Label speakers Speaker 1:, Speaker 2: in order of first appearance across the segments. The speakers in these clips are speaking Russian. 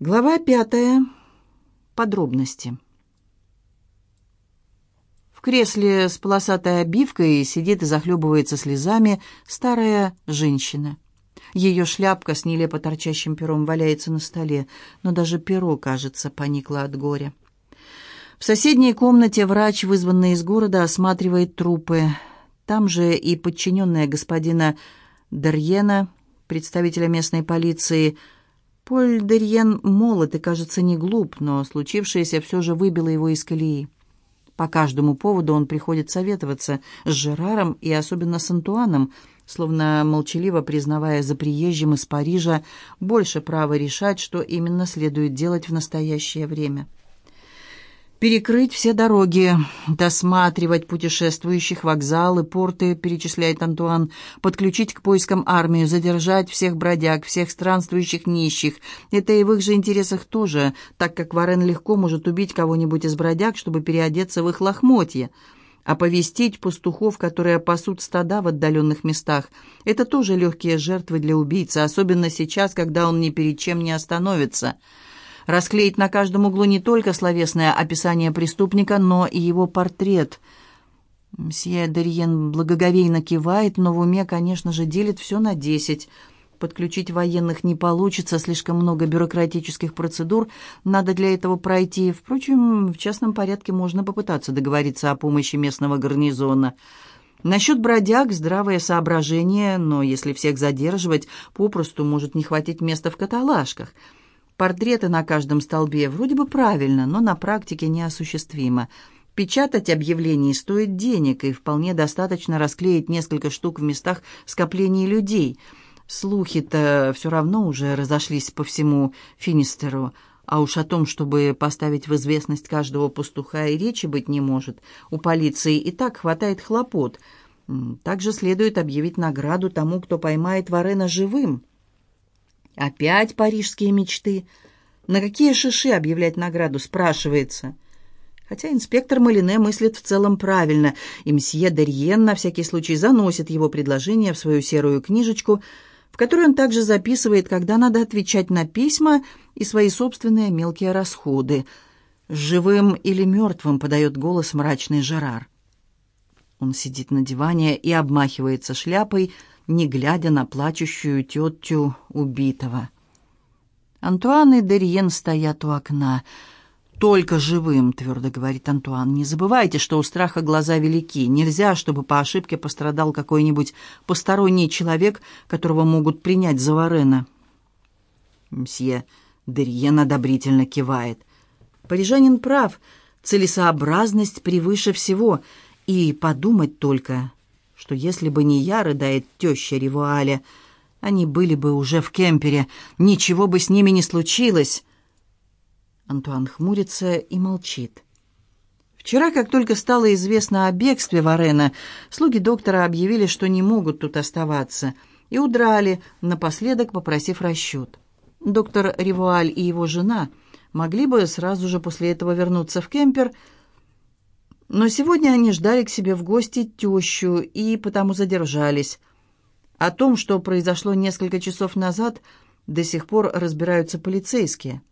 Speaker 1: Глава пятая. Подробности. В кресле с полосатой обивкой сидит и захлебывается слезами старая женщина. Ее шляпка с нелепо торчащим пером валяется на столе, но даже перо, кажется, поникло от горя. В соседней комнате врач, вызванный из города, осматривает трупы. Там же и подчиненная господина Дарьена, представителя местной полиции, Поль Дерьен молод и, кажется, не глуп, но случившееся все же выбило его из колеи. По каждому поводу он приходит советоваться с Жераром и особенно с Антуаном, словно молчаливо признавая за приезжим из Парижа больше права решать, что именно следует делать в настоящее время перекрыть все дороги, досматривать путешествующих, вокзалы, порты, перечисляет Антуан, подключить к поискам армию, задержать всех бродяг, всех странствующих нищих. Это и в их же интересах тоже, так как Варен легко может убить кого-нибудь из бродяг, чтобы переодеться в их лохмотье. Оповестить пастухов, которые пасут стада в отдаленных местах. Это тоже легкие жертвы для убийцы, особенно сейчас, когда он ни перед чем не остановится расклеить на каждом углу не только словесное описание преступника, но и его портрет. Мсье Дерьен благоговейно кивает, но в уме, конечно же, делит все на десять. Подключить военных не получится, слишком много бюрократических процедур надо для этого пройти. Впрочем, в частном порядке можно попытаться договориться о помощи местного гарнизона. Насчет бродяг здравое соображение, но если всех задерживать, попросту может не хватить места в каталажках – Портреты на каждом столбе вроде бы правильно, но на практике неосуществимо. Печатать объявлений стоит денег, и вполне достаточно расклеить несколько штук в местах скопления людей. Слухи-то все равно уже разошлись по всему Финистеру, а уж о том, чтобы поставить в известность каждого пастуха и речи быть не может. У полиции и так хватает хлопот. Также следует объявить награду тому, кто поймает Варена живым. Опять парижские мечты. На какие шиши объявлять награду, спрашивается. Хотя инспектор Малине мыслит в целом правильно, и мсье Дерьен на всякий случай заносит его предложение в свою серую книжечку, в которой он также записывает, когда надо отвечать на письма и свои собственные мелкие расходы. «Живым или мертвым?» — подает голос мрачный Жерар. Он сидит на диване и обмахивается шляпой, — не глядя на плачущую тетю убитого. Антуан и Дерьен стоят у окна. «Только живым», — твердо говорит Антуан. «Не забывайте, что у страха глаза велики. Нельзя, чтобы по ошибке пострадал какой-нибудь посторонний человек, которого могут принять за Варена». Мсье Дерьен одобрительно кивает. «Парижанин прав. Целесообразность превыше всего. И подумать только, что если бы не я, рыдает теща Ревуаля, они были бы уже в кемпере, ничего бы с ними не случилось. Антуан хмурится и молчит. Вчера, как только стало известно о бегстве Варена, слуги доктора объявили, что не могут тут оставаться, и удрали, напоследок попросив расчет. Доктор Ревуаль и его жена могли бы сразу же после этого вернуться в кемпер, но сегодня они ждали к себе в гости тещу и потому задержались. О том, что произошло несколько часов назад, до сих пор разбираются полицейские.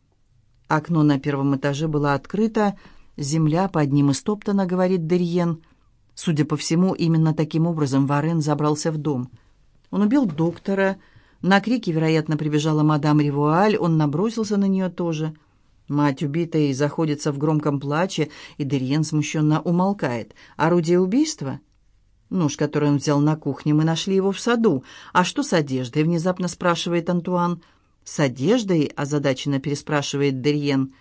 Speaker 1: Окно на первом этаже было открыто, земля под ним истоптана, говорит Дерьен. Судя по всему, именно таким образом Варен забрался в дом. Он убил доктора. На крики, вероятно, прибежала мадам Ривуаль, он набросился на нее тоже – Мать убитой заходится в громком плаче, и Дериен смущенно умолкает. «Орудие убийства?» «Нож, который он взял на кухне, мы нашли его в саду. А что с одеждой?» — внезапно спрашивает Антуан. «С одеждой?» — озадаченно переспрашивает Дериен.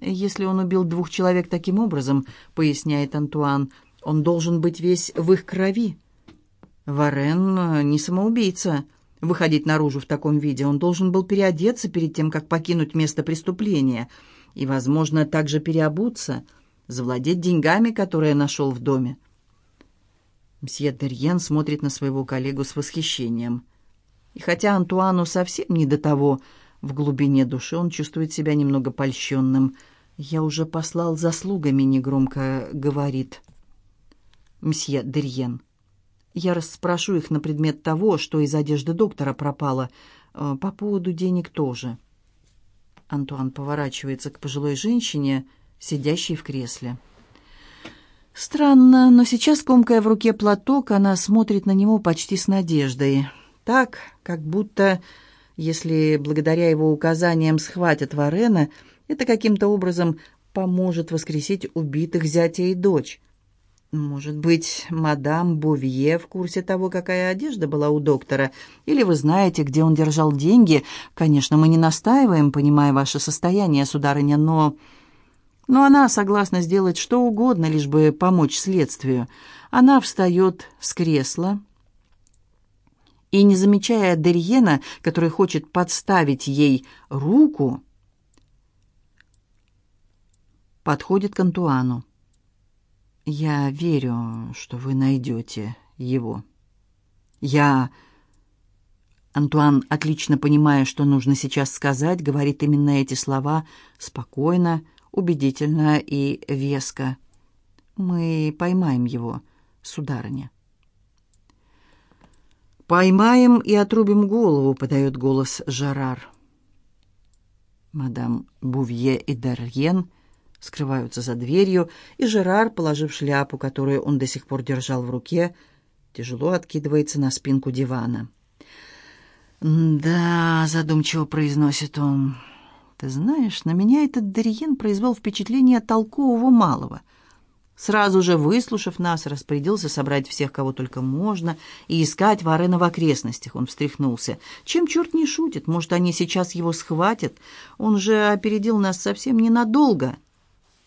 Speaker 1: «Если он убил двух человек таким образом, — поясняет Антуан, — он должен быть весь в их крови. Варен не самоубийца». Выходить наружу в таком виде он должен был переодеться перед тем, как покинуть место преступления, и, возможно, также переобуться, завладеть деньгами, которые нашел в доме. Мсье Дерьен смотрит на своего коллегу с восхищением. И хотя Антуану совсем не до того, в глубине души он чувствует себя немного польщенным. «Я уже послал заслугами», — негромко говорит мсье Дерьен. Я расспрошу их на предмет того, что из одежды доктора пропало. Э, по поводу денег тоже. Антуан поворачивается к пожилой женщине, сидящей в кресле. Странно, но сейчас, комкая в руке платок, она смотрит на него почти с надеждой. Так, как будто, если благодаря его указаниям схватят Варена, это каким-то образом поможет воскресить убитых зятя и дочь. Может быть, мадам Бовье в курсе того, какая одежда была у доктора? Или вы знаете, где он держал деньги? Конечно, мы не настаиваем, понимая ваше состояние, сударыня, но... Но она согласна сделать что угодно, лишь бы помочь следствию. Она встает с кресла и, не замечая Дерьена, который хочет подставить ей руку, подходит к Антуану. «Я верю, что вы найдете его. Я...» Антуан, отлично понимая, что нужно сейчас сказать, говорит именно эти слова спокойно, убедительно и веско. «Мы поймаем его, сударыня». «Поймаем и отрубим голову», — подает голос Жерар. Мадам Бувье и Дарьен скрываются за дверью, и Жерар, положив шляпу, которую он до сих пор держал в руке, тяжело откидывается на спинку дивана. «Да», — задумчиво произносит он, — «ты знаешь, на меня этот Дарьен произвел впечатление толкового малого». Сразу же, выслушав нас, распорядился собрать всех, кого только можно, и искать Варена в окрестностях. Он встряхнулся. Чем черт не шутит? Может, они сейчас его схватят? Он же опередил нас совсем ненадолго.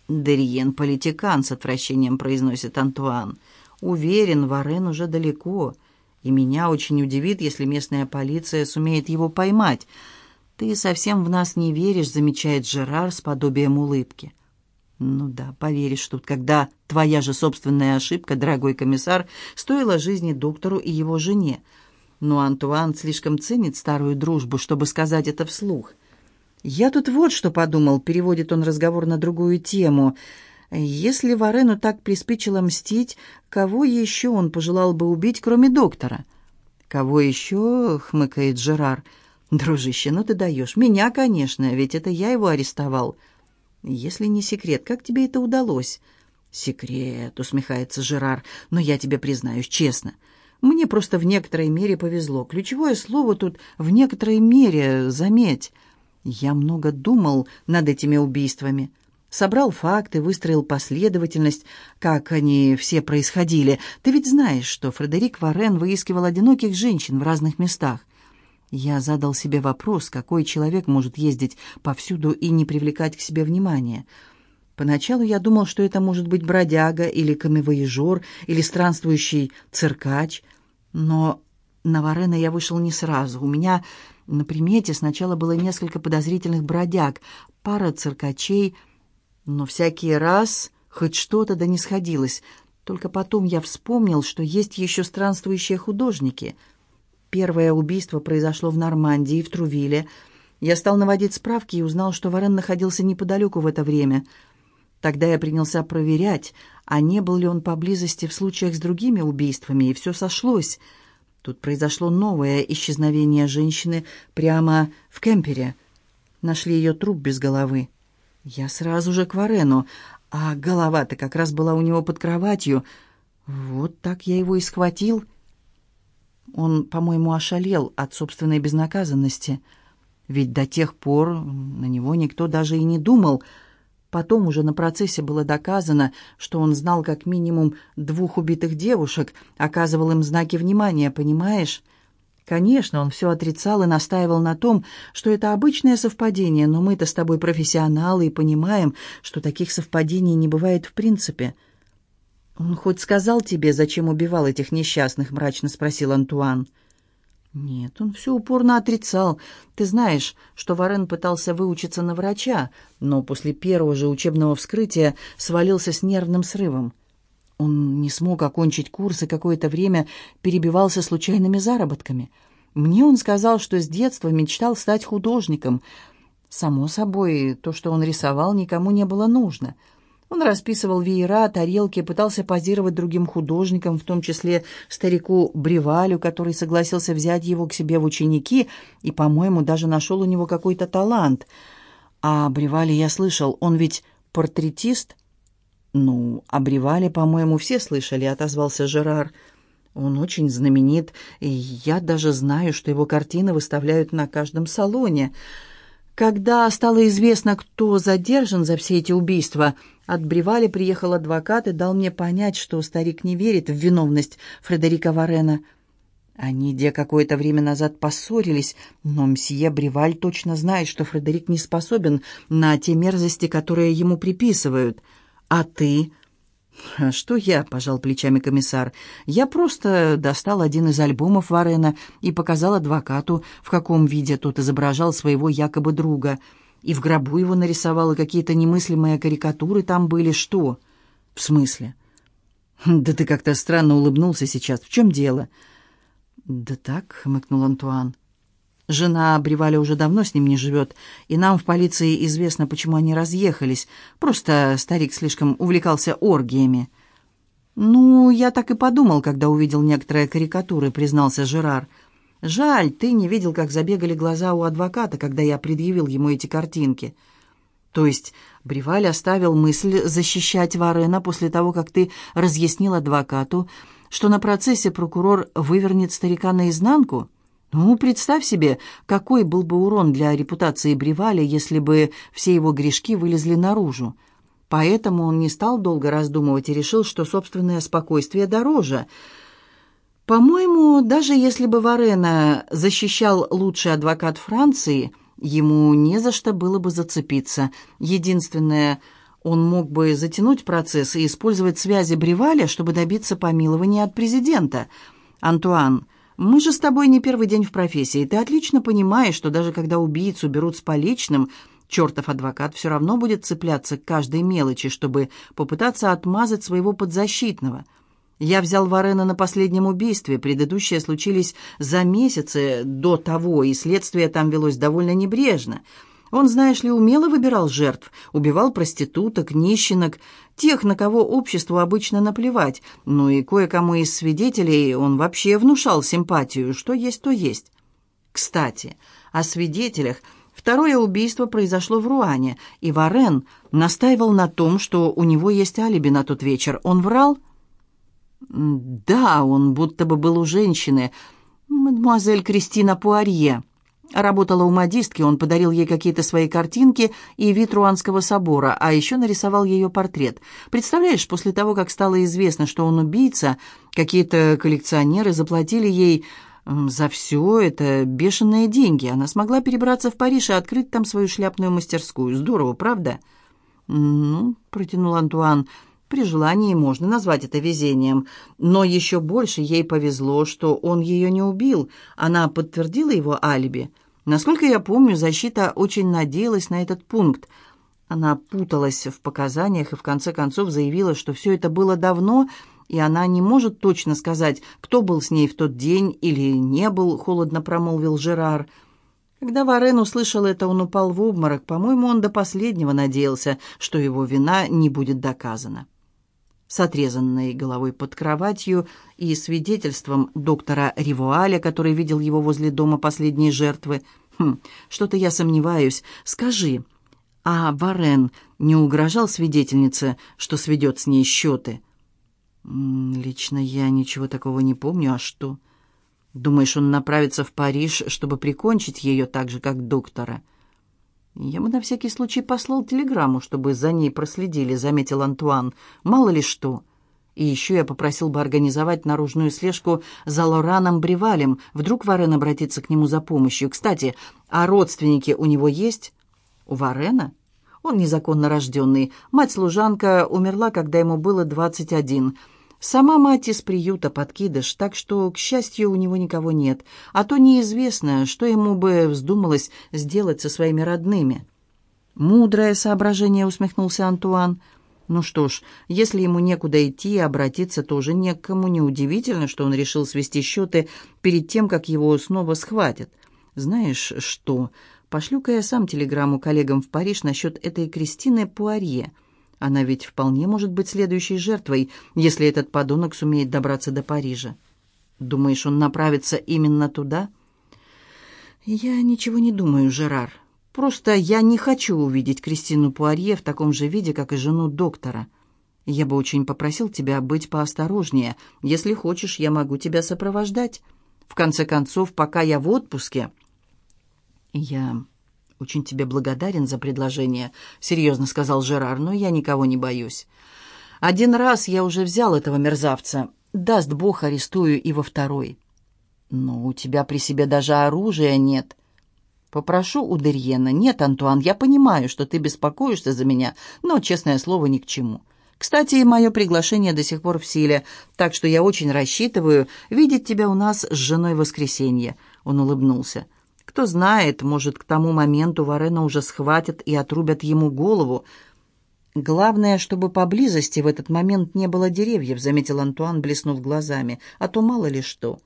Speaker 1: «Дериен политикан», — с отвращением произносит Антуан. «Уверен, Варен уже далеко, и меня очень удивит, если местная полиция сумеет его поймать. Ты совсем в нас не веришь», — замечает Жерар с подобием улыбки. «Ну да, поверишь тут, когда твоя же собственная ошибка, дорогой комиссар, стоила жизни доктору и его жене. Но Антуан слишком ценит старую дружбу, чтобы сказать это вслух». «Я тут вот что подумал», — переводит он разговор на другую тему. «Если Варену так приспичило мстить, кого еще он пожелал бы убить, кроме доктора?» «Кого еще?» — хмыкает Жерар. «Дружище, ну ты даешь. Меня, конечно, ведь это я его арестовал». «Если не секрет, как тебе это удалось?» «Секрет», — усмехается Жерар, — «но я тебе признаюсь честно». Мне просто в некоторой мере повезло. Ключевое слово тут «в некоторой мере», заметь. Я много думал над этими убийствами. Собрал факты, выстроил последовательность, как они все происходили. Ты ведь знаешь, что Фредерик Варен выискивал одиноких женщин в разных местах. Я задал себе вопрос, какой человек может ездить повсюду и не привлекать к себе внимания. Поначалу я думал, что это может быть бродяга или камевояжер, или странствующий циркач. Но на Варена я вышел не сразу. У меня на примете сначала было несколько подозрительных бродяг, пара циркачей, но всякий раз хоть что-то да не сходилось. Только потом я вспомнил, что есть еще странствующие художники. Первое убийство произошло в Нормандии, в Трувиле. Я стал наводить справки и узнал, что Варен находился неподалеку в это время. Тогда я принялся проверять, а не был ли он поблизости в случаях с другими убийствами, и все сошлось — Тут произошло новое исчезновение женщины прямо в кемпере. Нашли ее труп без головы. Я сразу же к Варену, а голова-то как раз была у него под кроватью. Вот так я его и схватил. Он, по-моему, ошалел от собственной безнаказанности. Ведь до тех пор на него никто даже и не думал — Потом уже на процессе было доказано, что он знал как минимум двух убитых девушек, оказывал им знаки внимания, понимаешь? Конечно, он все отрицал и настаивал на том, что это обычное совпадение, но мы-то с тобой профессионалы и понимаем, что таких совпадений не бывает в принципе. «Он хоть сказал тебе, зачем убивал этих несчастных?» — мрачно спросил Антуан. — нет, он все упорно отрицал. Ты знаешь, что Варен пытался выучиться на врача, но после первого же учебного вскрытия свалился с нервным срывом. Он не смог окончить курс и какое-то время перебивался случайными заработками. Мне он сказал, что с детства мечтал стать художником. Само собой, то, что он рисовал, никому не было нужно — он расписывал веера, тарелки, пытался позировать другим художникам, в том числе старику Бревалю, который согласился взять его к себе в ученики и, по-моему, даже нашел у него какой-то талант. А Бревале я слышал, он ведь портретист?» «Ну, о Бревале, по-моему, все слышали», — отозвался Жерар. «Он очень знаменит, и я даже знаю, что его картины выставляют на каждом салоне». Когда стало известно, кто задержан за все эти убийства, от Бревали приехал адвокат и дал мне понять, что старик не верит в виновность Фредерика Варена. Они где какое-то время назад поссорились, но мсье Бреваль точно знает, что Фредерик не способен на те мерзости, которые ему приписывают. А ты «А «Что я?» — пожал плечами комиссар. «Я просто достал один из альбомов Варена и показал адвокату, в каком виде тот изображал своего якобы друга. И в гробу его нарисовал, и какие-то немыслимые карикатуры там были. Что?» «В смысле?» «Да ты как-то странно улыбнулся сейчас. В чем дело?» «Да так», — хмыкнул Антуан. Жена Бреваля уже давно с ним не живет, и нам в полиции известно, почему они разъехались. Просто старик слишком увлекался оргиями». «Ну, я так и подумал, когда увидел некоторые карикатуры», — признался Жерар. «Жаль, ты не видел, как забегали глаза у адвоката, когда я предъявил ему эти картинки». «То есть Бреваль оставил мысль защищать Варена после того, как ты разъяснил адвокату, что на процессе прокурор вывернет старика наизнанку?» Ну, представь себе, какой был бы урон для репутации Бреваля, если бы все его грешки вылезли наружу. Поэтому он не стал долго раздумывать и решил, что собственное спокойствие дороже. По-моему, даже если бы Варена защищал лучший адвокат Франции, ему не за что было бы зацепиться. Единственное, он мог бы затянуть процесс и использовать связи Бреваля, чтобы добиться помилования от президента. «Антуан, мы же с тобой не первый день в профессии. Ты отлично понимаешь, что даже когда убийцу берут с поличным, чертов адвокат все равно будет цепляться к каждой мелочи, чтобы попытаться отмазать своего подзащитного. Я взял Варена на последнем убийстве, предыдущие случились за месяцы до того, и следствие там велось довольно небрежно – он, знаешь ли, умело выбирал жертв, убивал проституток, нищенок, тех, на кого обществу обычно наплевать, ну и кое-кому из свидетелей он вообще внушал симпатию, что есть, то есть. Кстати, о свидетелях. Второе убийство произошло в Руане, и Варен настаивал на том, что у него есть алиби на тот вечер. Он врал? Да, он будто бы был у женщины, мадемуазель Кристина Пуарье. Работала у модистки, он подарил ей какие-то свои картинки и вид Руанского собора, а еще нарисовал ее портрет. Представляешь, после того, как стало известно, что он убийца, какие-то коллекционеры заплатили ей за все это бешеные деньги. Она смогла перебраться в Париж и открыть там свою шляпную мастерскую. Здорово, правда? «Ну», — протянул Антуан, — «при желании можно назвать это везением. Но еще больше ей повезло, что он ее не убил. Она подтвердила его алиби». Насколько я помню, защита очень надеялась на этот пункт. Она путалась в показаниях и в конце концов заявила, что все это было давно, и она не может точно сказать, кто был с ней в тот день или не был, холодно промолвил Жерар. Когда Варен услышал это, он упал в обморок. По-моему, он до последнего надеялся, что его вина не будет доказана. С отрезанной головой под кроватью и свидетельством доктора Ривуаля, который видел его возле дома последней жертвы. Хм, что-то я сомневаюсь. Скажи, а Варен не угрожал свидетельнице, что сведет с ней счеты? Лично я ничего такого не помню, а что? Думаешь, он направится в Париж, чтобы прикончить ее так же, как доктора? Я бы на всякий случай послал телеграмму, чтобы за ней проследили, заметил Антуан. Мало ли что. И еще я попросил бы организовать наружную слежку за Лораном Бревалем. Вдруг Варен обратится к нему за помощью. Кстати, а родственники у него есть? У Варена? Он незаконно рожденный. Мать-служанка умерла, когда ему было двадцать один. Сама мать из приюта подкидыш, так что, к счастью, у него никого нет. А то неизвестно, что ему бы вздумалось сделать со своими родными. «Мудрое соображение», — усмехнулся Антуан. Ну что ж, если ему некуда идти и обратиться тоже некому, неудивительно, что он решил свести счеты перед тем, как его снова схватят. Знаешь что, пошлю-ка я сам телеграмму коллегам в Париж насчет этой Кристины Пуарье. Она ведь вполне может быть следующей жертвой, если этот подонок сумеет добраться до Парижа. Думаешь, он направится именно туда? Я ничего не думаю, Жерар. Просто я не хочу увидеть Кристину Пуарье в таком же виде, как и жену доктора. Я бы очень попросил тебя быть поосторожнее. Если хочешь, я могу тебя сопровождать. В конце концов, пока я в отпуске...» «Я очень тебе благодарен за предложение», — серьезно сказал Жерар, «но я никого не боюсь. Один раз я уже взял этого мерзавца. Даст Бог, арестую и во второй». «Но у тебя при себе даже оружия нет». «Попрошу у Дерьена». «Нет, Антуан, я понимаю, что ты беспокоишься за меня, но, честное слово, ни к чему». Кстати, мое приглашение до сих пор в силе, так что я очень рассчитываю видеть тебя у нас с женой в воскресенье». Он улыбнулся. «Кто знает, может, к тому моменту Варена уже схватят и отрубят ему голову». «Главное, чтобы поблизости в этот момент не было деревьев», — заметил Антуан, блеснув глазами. «А то мало ли что».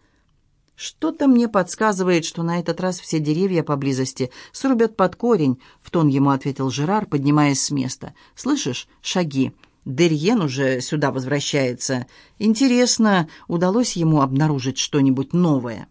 Speaker 1: «Что-то мне подсказывает, что на этот раз все деревья поблизости срубят под корень», — в тон ему ответил Жерар, поднимаясь с места. «Слышишь? Шаги. Дерьен уже сюда возвращается. Интересно, удалось ему обнаружить что-нибудь новое?»